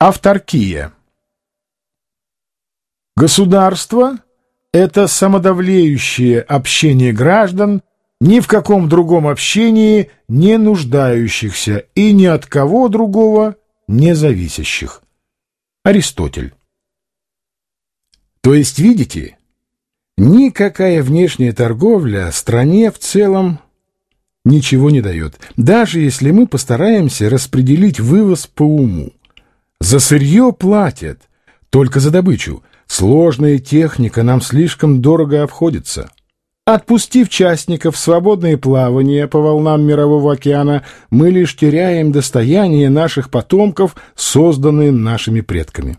Авторкия. Государство — это самодавлеющее общение граждан, ни в каком другом общении не нуждающихся и ни от кого другого не зависящих. Аристотель. То есть, видите, никакая внешняя торговля стране в целом ничего не дает, даже если мы постараемся распределить вывоз по уму. За сырье платят, только за добычу. Сложная техника нам слишком дорого обходится. Отпустив частников в свободное плавание по волнам Мирового океана, мы лишь теряем достояние наших потомков, созданные нашими предками.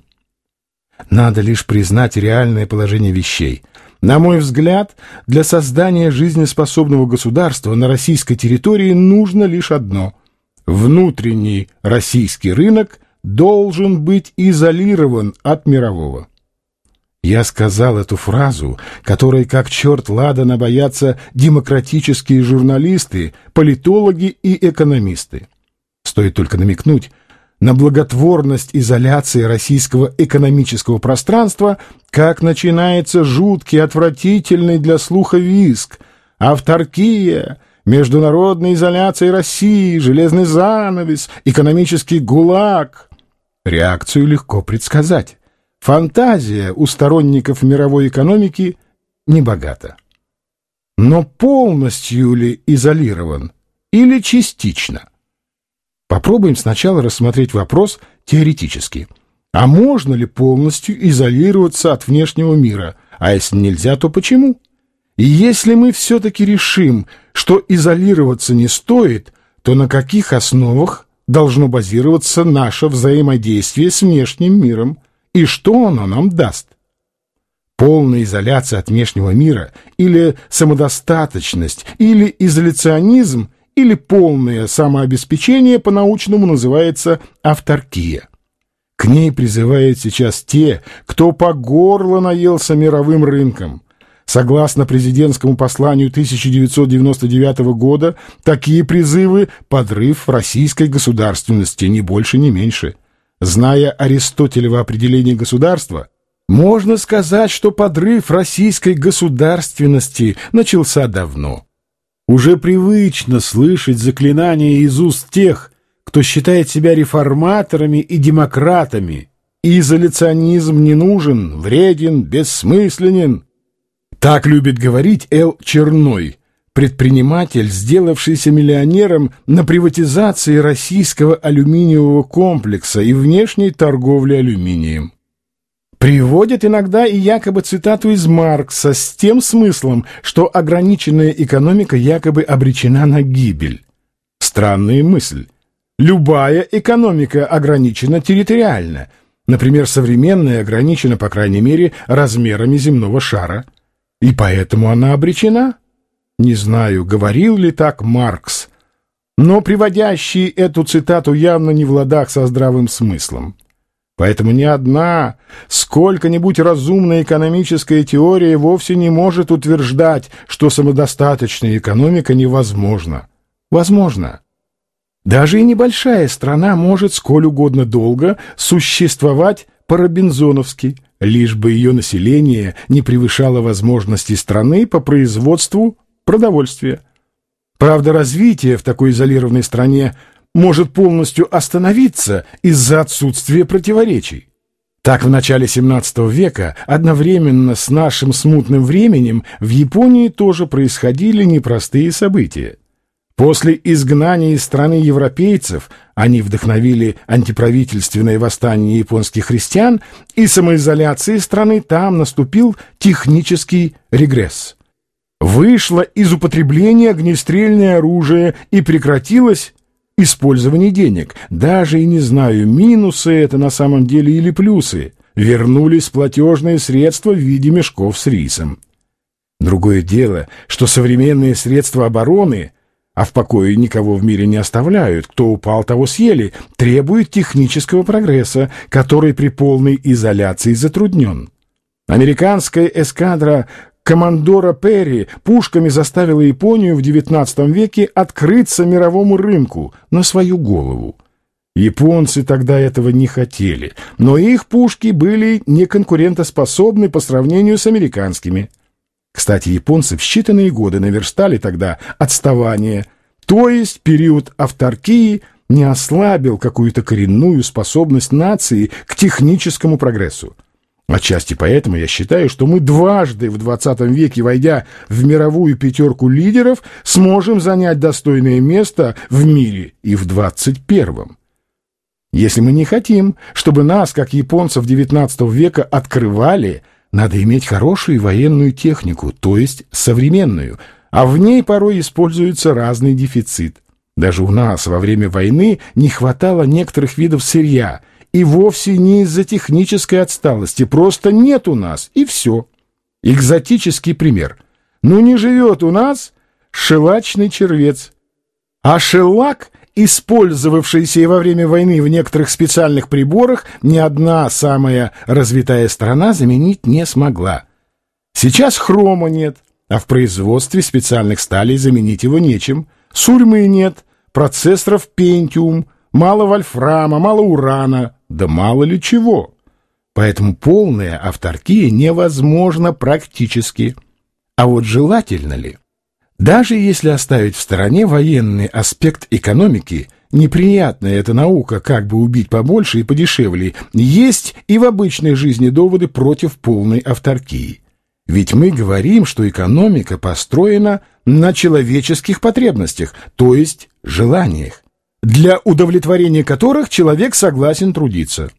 Надо лишь признать реальное положение вещей. На мой взгляд, для создания жизнеспособного государства на российской территории нужно лишь одно – внутренний российский рынок – должен быть изолирован от мирового. Я сказал эту фразу, которой как черт ладана боятся демократические журналисты, политологи и экономисты. Стоит только намекнуть на благотворность изоляции российского экономического пространства, как начинается жуткий, отвратительный для слуха виск, авторкия, международная изоляция России, железный занавес, экономический гулаг — Реакцию легко предсказать. Фантазия у сторонников мировой экономики небогата. Но полностью ли изолирован или частично? Попробуем сначала рассмотреть вопрос теоретически. А можно ли полностью изолироваться от внешнего мира? А если нельзя, то почему? И если мы все-таки решим, что изолироваться не стоит, то на каких основах должно базироваться наше взаимодействие с внешним миром и что оно нам даст. Полная изоляция от внешнего мира или самодостаточность, или изоляционизм, или полное самообеспечение по-научному называется авторкия. К ней призывают сейчас те, кто по горло наелся мировым рынком – Согласно президентскому посланию 1999 года, такие призывы – подрыв российской государственности, ни больше, ни меньше. Зная Аристотелево определение государства, можно сказать, что подрыв российской государственности начался давно. Уже привычно слышать заклинания из уст тех, кто считает себя реформаторами и демократами. Изоляционизм не нужен, вреден, бессмысленен – так любит говорить Эл Черной, предприниматель, сделавшийся миллионером на приватизации российского алюминиевого комплекса и внешней торговли алюминием. Приводит иногда и якобы цитату из Маркса с тем смыслом, что ограниченная экономика якобы обречена на гибель. Странная мысль. Любая экономика ограничена территориально. Например, современная ограничена, по крайней мере, размерами земного шара – и поэтому она обречена? Не знаю, говорил ли так Маркс, но приводящий эту цитату явно не в ладах со здравым смыслом. Поэтому ни одна сколько-нибудь разумная экономическая теория вовсе не может утверждать, что самодостаточная экономика невозможна. Возможно. Даже и небольшая страна может сколь угодно долго существовать по-робинзоновски – лишь бы ее население не превышало возможностей страны по производству продовольствия. Правда, развитие в такой изолированной стране может полностью остановиться из-за отсутствия противоречий. Так в начале XVII века одновременно с нашим смутным временем в Японии тоже происходили непростые события. После изгнания из страны европейцев они вдохновили антиправительственное восстание японских христиан, и самоизоляции страны там наступил технический регресс. Вышло из употребления огнестрельное оружие и прекратилось использование денег. Даже и не знаю, минусы это на самом деле или плюсы. Вернулись платежные средства в виде мешков с рисом. Другое дело, что современные средства обороны – а в покое никого в мире не оставляют, кто упал, того съели, требует технического прогресса, который при полной изоляции затруднен. Американская эскадра командора Перри пушками заставила Японию в XIX веке открыться мировому рынку на свою голову. Японцы тогда этого не хотели, но их пушки были неконкурентоспособны по сравнению с американскими. Кстати, японцы в считанные годы наверстали тогда отставание, то есть период авторкии не ослабил какую-то коренную способность нации к техническому прогрессу. Отчасти поэтому я считаю, что мы дважды в 20 веке, войдя в мировую пятерку лидеров, сможем занять достойное место в мире и в 21-м. Если мы не хотим, чтобы нас, как японцев XIX века, открывали, надо иметь хорошую военную технику, то есть современную, а в ней порой используется разный дефицит. Даже у нас во время войны не хватало некоторых видов сырья, и вовсе не из-за технической отсталости, просто нет у нас, и все. Экзотический пример. Ну не живет у нас шелачный червец. А шелак, использовавшийся и во время войны в некоторых специальных приборах, ни одна самая развитая страна заменить не смогла. Сейчас хрома нет, а в производстве специальных сталей заменить его нечем. Сурьмы нет, процессоров Pentium, мало вольфрама, мало урана, да мало ли чего. Поэтому полная авторкия невозможна практически. А вот желательно ли? Даже если оставить в стороне военный аспект экономики, неприятная эта наука, как бы убить побольше и подешевле, есть и в обычной жизни доводы против полной авторкии. Ведь мы говорим, что экономика построена на человеческих потребностях, то есть желаниях для удовлетворения которых человек согласен трудиться.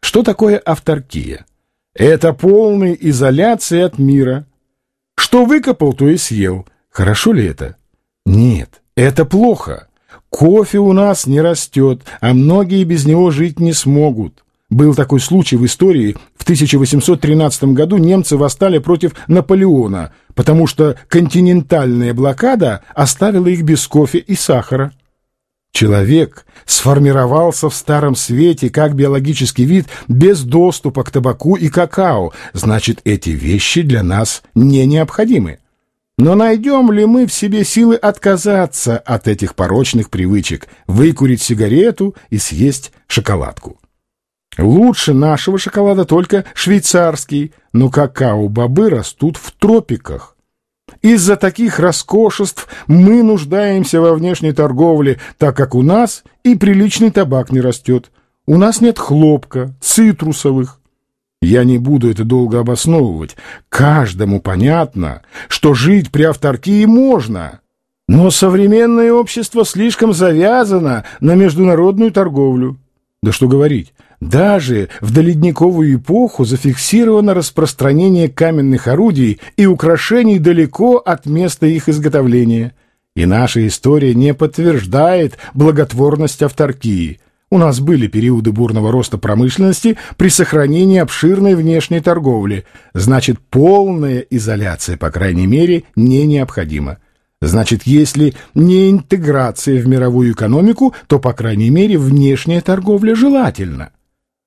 Что такое авторкия? Это полная изоляция от мира. Что выкопал, то и съел. Хорошо ли это? Нет, это плохо. Кофе у нас не растет, а многие без него жить не смогут. Был такой случай в истории. В 1813 году немцы восстали против Наполеона, потому что континентальная блокада оставила их без кофе и сахара. Человек сформировался в Старом Свете как биологический вид без доступа к табаку и какао, значит, эти вещи для нас не необходимы. Но найдем ли мы в себе силы отказаться от этих порочных привычек, выкурить сигарету и съесть шоколадку? Лучше нашего шоколада только швейцарский, но какао-бобы растут в тропиках. Из-за таких роскошеств мы нуждаемся во внешней торговле, так как у нас и приличный табак не растет. У нас нет хлопка, цитрусовых. Я не буду это долго обосновывать. Каждому понятно, что жить при авторкии можно. Но современное общество слишком завязано на международную торговлю. Да что говорить, даже в доледниковую эпоху зафиксировано распространение каменных орудий и украшений далеко от места их изготовления. И наша история не подтверждает благотворность авторкии. У нас были периоды бурного роста промышленности при сохранении обширной внешней торговли. Значит, полная изоляция, по крайней мере, не необходима. Значит, если не интеграция в мировую экономику, то, по крайней мере, внешняя торговля желательна.